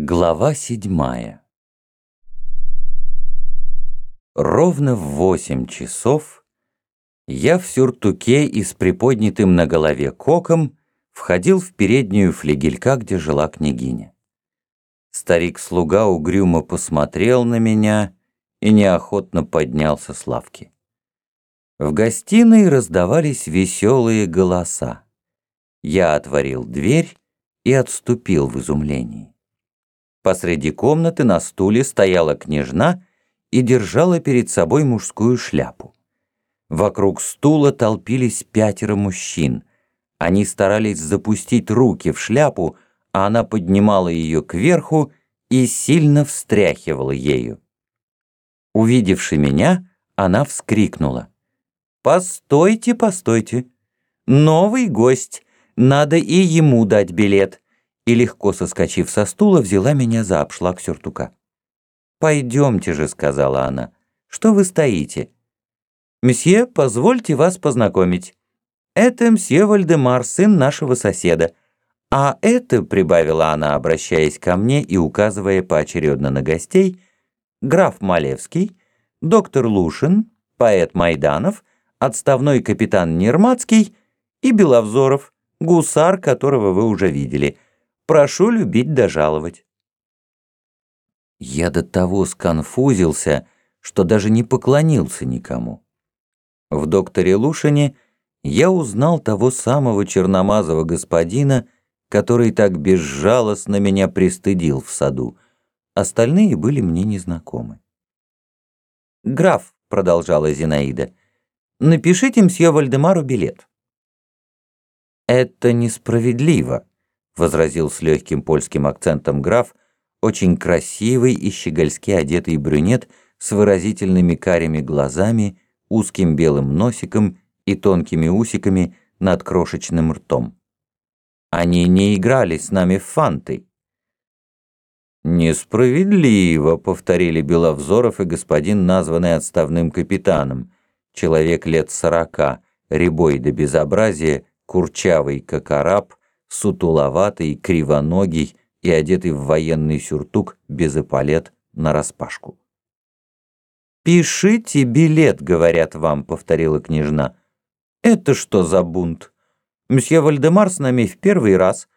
Глава седьмая Ровно в восемь часов я в сюртуке и с приподнятым на голове коком входил в переднюю флигелька, где жила княгиня. Старик-слуга угрюмо посмотрел на меня и неохотно поднялся с лавки. В гостиной раздавались веселые голоса. Я отворил дверь и отступил в изумлении. Посреди комнаты на стуле стояла княжна и держала перед собой мужскую шляпу. Вокруг стула толпились пятеро мужчин. Они старались запустить руки в шляпу, а она поднимала ее кверху и сильно встряхивала ею. Увидевши меня, она вскрикнула. «Постойте, постойте! Новый гость! Надо и ему дать билет!» И, легко соскочив со стула, взяла меня за обшлаг сюртука. «Пойдемте же», — сказала она. «Что вы стоите?» «Мсье, позвольте вас познакомить. Это мсье Вальдемар, сын нашего соседа. А это, — прибавила она, обращаясь ко мне и указывая поочередно на гостей, — граф Малевский, доктор Лушин, поэт Майданов, отставной капитан Нермацкий и Беловзоров, гусар, которого вы уже видели — Прошу любить да жаловать». Я до того сконфузился, что даже не поклонился никому. В докторе Лушине я узнал того самого черномазого господина, который так безжалостно меня пристыдил в саду. Остальные были мне незнакомы. «Граф», — продолжала Зинаида, — «напишите мсье Вальдемару билет». «Это несправедливо», возразил с легким польским акцентом граф, очень красивый и щегольски одетый брюнет с выразительными карими глазами, узким белым носиком и тонкими усиками над крошечным ртом. Они не играли с нами в фанты. «Несправедливо», — повторили Беловзоров и господин, названный отставным капитаном, человек лет сорока, рябой до безобразия, курчавый, как араб, сутуловатый, кривоногий и одетый в военный сюртук без эполет нараспашку. «Пишите билет», — говорят вам, — повторила княжна. «Это что за бунт? Мсье Вальдемар с нами в первый раз,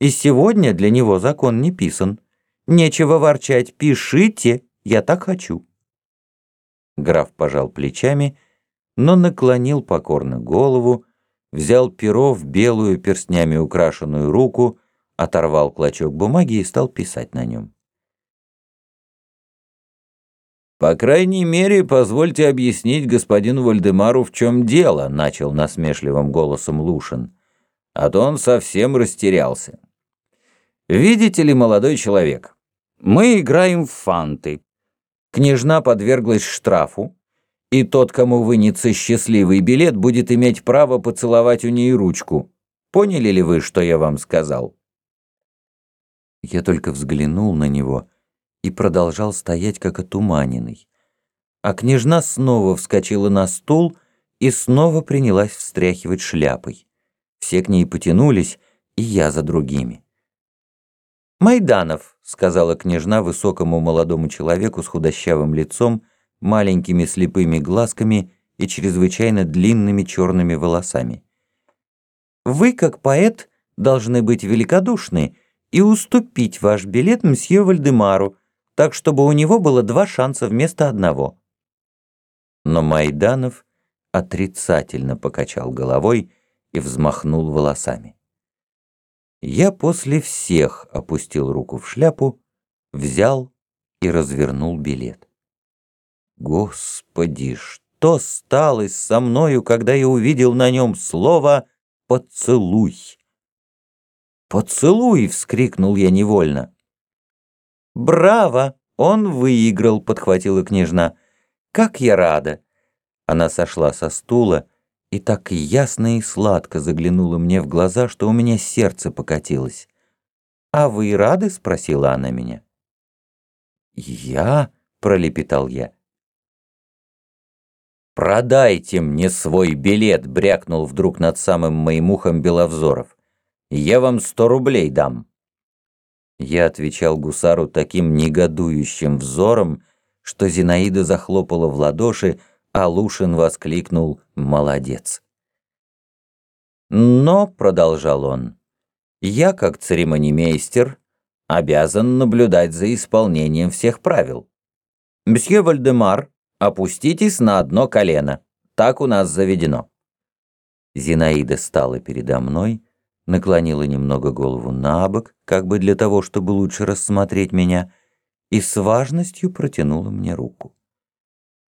и сегодня для него закон не писан. Нечего ворчать, пишите, я так хочу». Граф пожал плечами, но наклонил покорно голову, взял перо в белую перстнями украшенную руку, оторвал клочок бумаги и стал писать на нем. «По крайней мере, позвольте объяснить господину Вальдемару, в чем дело», начал насмешливым голосом Лушин. А то он совсем растерялся. «Видите ли, молодой человек, мы играем в фанты. Княжна подверглась штрафу, и тот, кому вынется счастливый билет, будет иметь право поцеловать у ней ручку. Поняли ли вы, что я вам сказал?» Я только взглянул на него и продолжал стоять, как отуманенный. А княжна снова вскочила на стул и снова принялась встряхивать шляпой. Все к ней потянулись, и я за другими. «Майданов», — сказала княжна высокому молодому человеку с худощавым лицом, — маленькими слепыми глазками и чрезвычайно длинными черными волосами. «Вы, как поэт, должны быть великодушны и уступить ваш билет мсье Вальдемару, так чтобы у него было два шанса вместо одного». Но Майданов отрицательно покачал головой и взмахнул волосами. Я после всех опустил руку в шляпу, взял и развернул билет. Господи, что стало со мною, когда я увидел на нем слово «поцелуй»? «Поцелуй!» — вскрикнул я невольно. «Браво! Он выиграл!» — подхватила княжна. «Как я рада!» Она сошла со стула и так ясно и сладко заглянула мне в глаза, что у меня сердце покатилось. «А вы рады?» — спросила она меня. «Я?» — пролепетал я. «Продайте мне свой билет!» — брякнул вдруг над самым моим ухом Беловзоров. «Я вам сто рублей дам». Я отвечал гусару таким негодующим взором, что Зинаида захлопала в ладоши, а Лушин воскликнул «Молодец!». «Но», — продолжал он, — «я, как церемонимейстер, обязан наблюдать за исполнением всех правил. Мсье Вальдемар, опуститесь на одно колено, так у нас заведено». Зинаида стала передо мной, наклонила немного голову на бок, как бы для того, чтобы лучше рассмотреть меня, и с важностью протянула мне руку.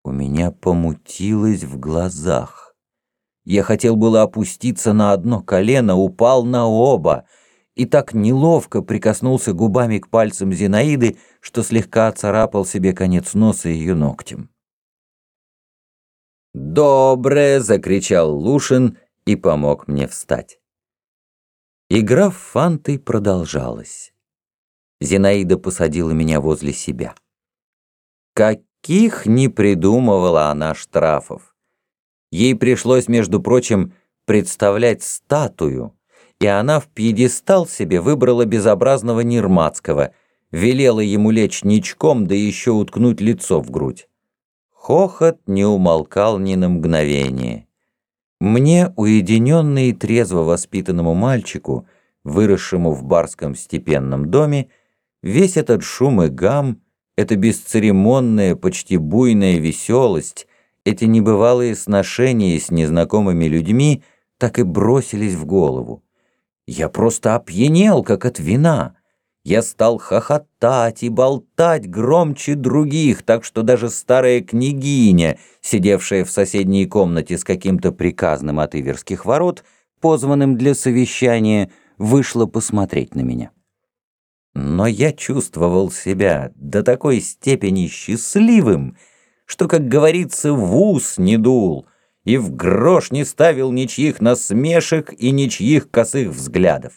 У меня помутилось в глазах. Я хотел было опуститься на одно колено, упал на оба и так неловко прикоснулся губами к пальцам Зинаиды, что слегка царапал себе конец носа ее ногтем. «Доброе!» — закричал Лушин и помог мне встать. Игра в фанты продолжалась. Зинаида посадила меня возле себя. Каких не придумывала она штрафов. Ей пришлось, между прочим, представлять статую, и она в пьедестал себе выбрала безобразного Нирмацкого, велела ему лечь ничком, да еще уткнуть лицо в грудь. Хохот не умолкал ни на мгновение. Мне, уединенно и трезво воспитанному мальчику, выросшему в барском степенном доме, весь этот шум и гам, эта бесцеремонная, почти буйная веселость, эти небывалые сношения с незнакомыми людьми так и бросились в голову. Я просто опьянел, как от вина. Я стал хохотать и болтать громче других, так что даже старая княгиня, сидевшая в соседней комнате с каким-то приказным от Иверских ворот, позванным для совещания, вышла посмотреть на меня. Но я чувствовал себя до такой степени счастливым, что, как говорится, в ус не дул и в грош не ставил ничьих насмешек и ничьих косых взглядов.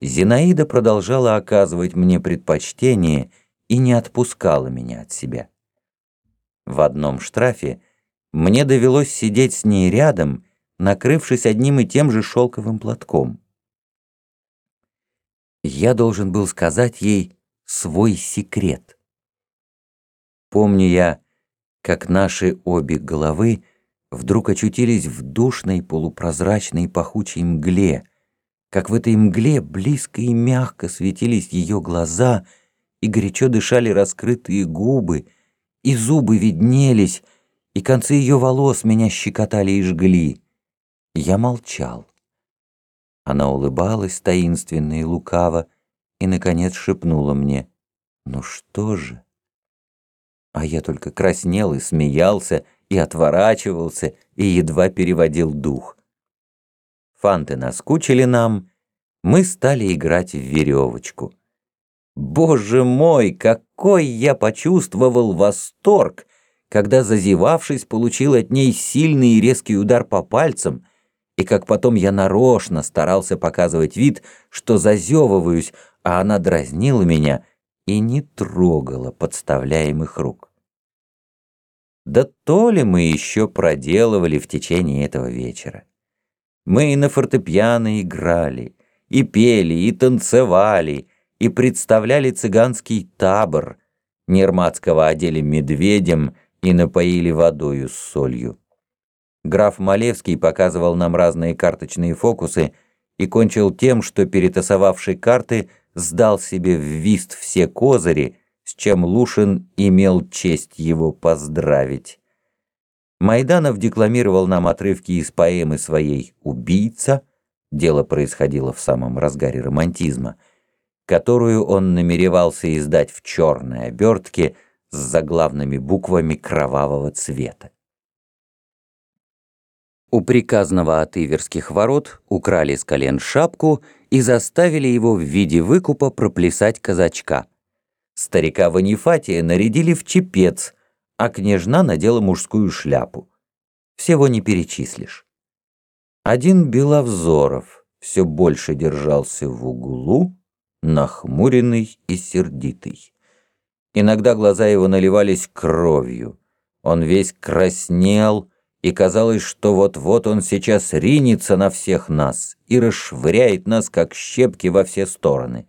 Зинаида продолжала оказывать мне предпочтение и не отпускала меня от себя. В одном штрафе мне довелось сидеть с ней рядом, накрывшись одним и тем же шелковым платком. Я должен был сказать ей свой секрет. Помню я, как наши обе головы вдруг очутились в душной полупрозрачной пахучей мгле — как в этой мгле близко и мягко светились ее глаза, и горячо дышали раскрытые губы, и зубы виднелись, и концы ее волос меня щекотали и жгли. Я молчал. Она улыбалась таинственно и лукаво, и, наконец, шепнула мне, «Ну что же?» А я только краснел и смеялся, и отворачивался, и едва переводил дух фанты наскучили нам, мы стали играть в веревочку. Боже мой, какой я почувствовал восторг, когда, зазевавшись, получил от ней сильный и резкий удар по пальцам, и как потом я нарочно старался показывать вид, что зазевываюсь, а она дразнила меня и не трогала подставляемых рук. Да то ли мы еще проделывали в течение этого вечера. Мы и на фортепиано играли, и пели, и танцевали, и представляли цыганский табор. Нерматского одели медведем и напоили водою с солью. Граф Малевский показывал нам разные карточные фокусы и кончил тем, что, перетасовавший карты, сдал себе в вист все козыри, с чем Лушин имел честь его поздравить. Майданов декламировал нам отрывки из поэмы своей «Убийца», дело происходило в самом разгаре романтизма, которую он намеревался издать в черной обертке с заглавными буквами кровавого цвета. У приказного от Иверских ворот украли с колен шапку и заставили его в виде выкупа проплясать казачка. Старика Ванифатия нарядили в чепец, а княжна надела мужскую шляпу. Всего не перечислишь. Один Беловзоров все больше держался в углу, нахмуренный и сердитый. Иногда глаза его наливались кровью. Он весь краснел, и казалось, что вот-вот он сейчас ринется на всех нас и расшвыряет нас, как щепки, во все стороны.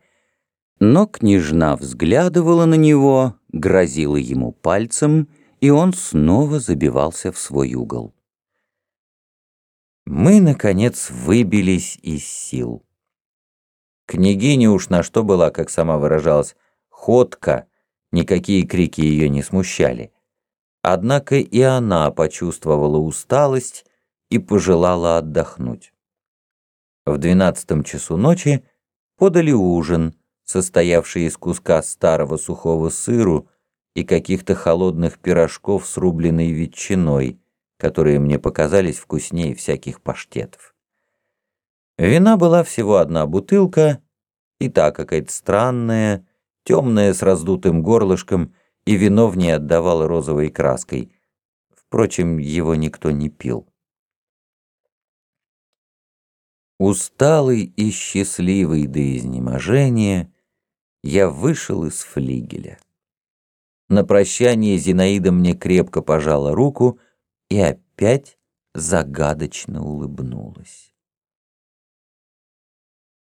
Но княжна взглядывала на него, грозила ему пальцем, и он снова забивался в свой угол. Мы, наконец, выбились из сил. Княгиня уж на что была, как сама выражалась, ходка, никакие крики ее не смущали. Однако и она почувствовала усталость и пожелала отдохнуть. В двенадцатом часу ночи подали ужин, состоявший из куска старого сухого сыру и каких-то холодных пирожков с рубленой ветчиной, которые мне показались вкуснее всяких паштетов. Вина была всего одна бутылка, и та какая-то странная, темная с раздутым горлышком, и вино в ней отдавало розовой краской. Впрочем, его никто не пил. Усталый и счастливый до изнеможения, я вышел из флигеля. На прощание Зинаида мне крепко пожала руку и опять загадочно улыбнулась.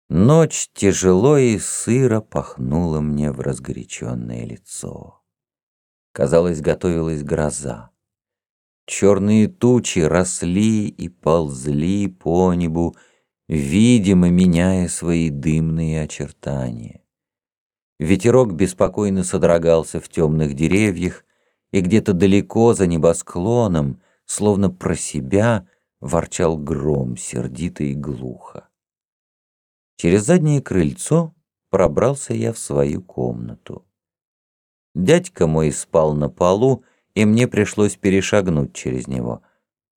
Ночь тяжело и сыро пахнула мне в разгоряченное лицо. Казалось, готовилась гроза. Черные тучи росли и ползли по небу, видимо, меняя свои дымные очертания. Ветерок беспокойно содрогался в темных деревьях, и где-то далеко за небосклоном, словно про себя, ворчал гром сердито и глухо. Через заднее крыльцо пробрался я в свою комнату. Дядька мой спал на полу, и мне пришлось перешагнуть через него.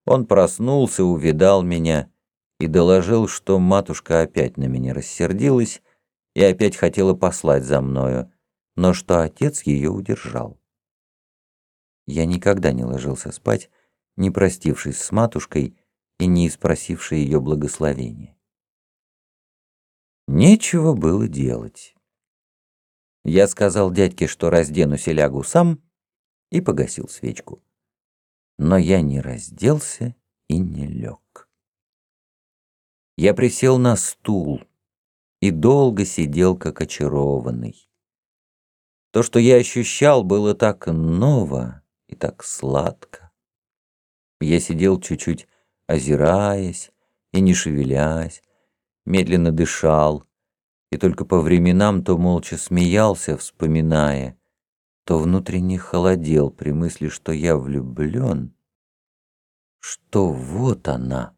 Он проснулся, увидал меня и доложил, что матушка опять на меня рассердилась и опять хотела послать за мною, но что отец ее удержал. Я никогда не ложился спать, не простившись с матушкой и не спросивший ее благословения. Нечего было делать. Я сказал дядьке, что разденусь и лягу сам, и погасил свечку. Но я не разделся и не лег. Я присел на стул и долго сидел, как очарованный. То, что я ощущал, было так ново и так сладко. Я сидел чуть-чуть озираясь и не шевелясь, медленно дышал, и только по временам то молча смеялся, вспоминая, то внутренне холодел при мысли, что я влюблен, что вот она,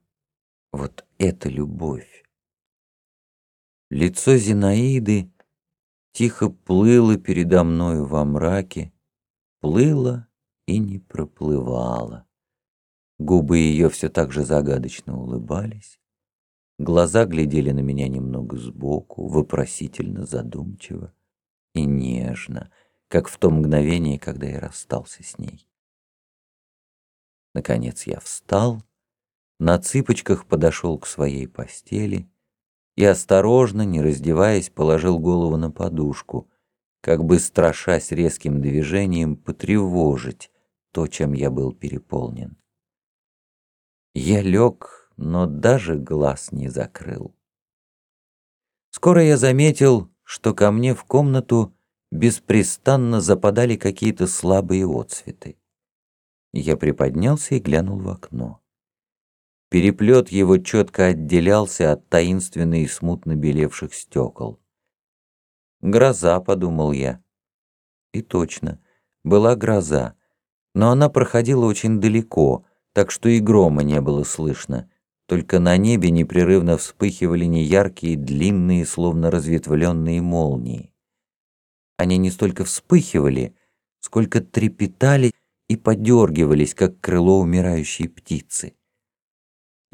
вот эта любовь. Лицо Зинаиды тихо плыло передо мною во мраке, плыло и не проплывало. Губы ее все так же загадочно улыбались. Глаза глядели на меня немного сбоку, вопросительно, задумчиво и нежно, как в то мгновение, когда я расстался с ней. Наконец я встал, на цыпочках подошел к своей постели и осторожно, не раздеваясь, положил голову на подушку, как бы страшась резким движением потревожить то, чем я был переполнен. Я лег, но даже глаз не закрыл. Скоро я заметил, что ко мне в комнату беспрестанно западали какие-то слабые отсветы. Я приподнялся и глянул в окно. Переплет его четко отделялся от таинственно и смутно белевших стекол. «Гроза», — подумал я. И точно, была гроза, но она проходила очень далеко, так что и грома не было слышно, только на небе непрерывно вспыхивали неяркие, длинные, словно разветвленные молнии. Они не столько вспыхивали, сколько трепетали и подергивались, как крыло умирающей птицы.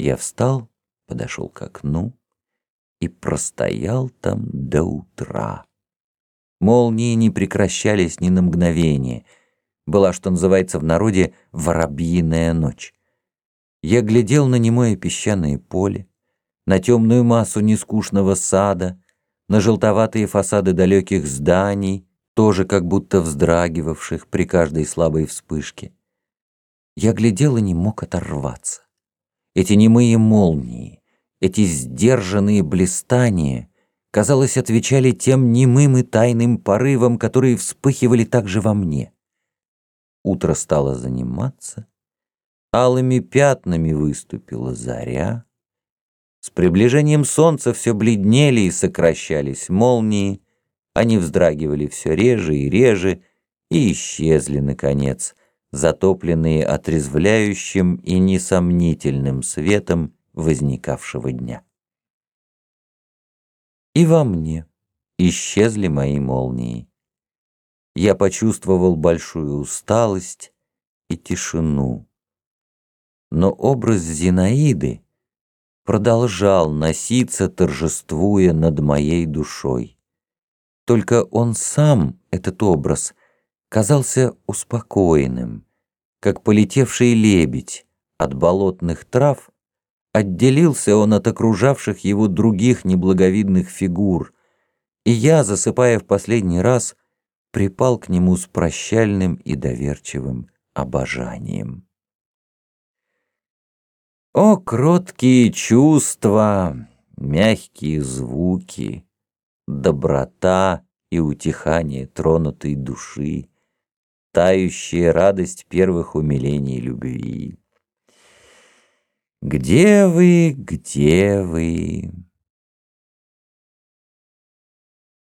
Я встал, подошел к окну и простоял там до утра. Молнии не прекращались ни на мгновение. Была, что называется в народе, воробьиная ночь. Я глядел на немое песчаное поле, на темную массу нескучного сада, на желтоватые фасады далеких зданий, тоже как будто вздрагивавших при каждой слабой вспышке. Я глядел и не мог оторваться. Эти немые молнии, эти сдержанные блистания казалось, отвечали тем немым и тайным порывам, которые вспыхивали также во мне. Утро стало заниматься, алыми пятнами выступила заря, с приближением солнца все бледнели и сокращались молнии, они вздрагивали все реже и реже и исчезли, наконец, затопленные отрезвляющим и несомнительным светом возникавшего дня. И во мне исчезли мои молнии. Я почувствовал большую усталость и тишину. Но образ Зинаиды продолжал носиться, торжествуя над моей душой. Только он сам, этот образ, казался успокоенным, как полетевший лебедь от болотных трав, отделился он от окружавших его других неблаговидных фигур, и я, засыпая в последний раз, припал к нему с прощальным и доверчивым обожанием. О, кроткие чувства, мягкие звуки, доброта и утихание тронутой души, тающая радость первых умилений любви. Где вы, где вы?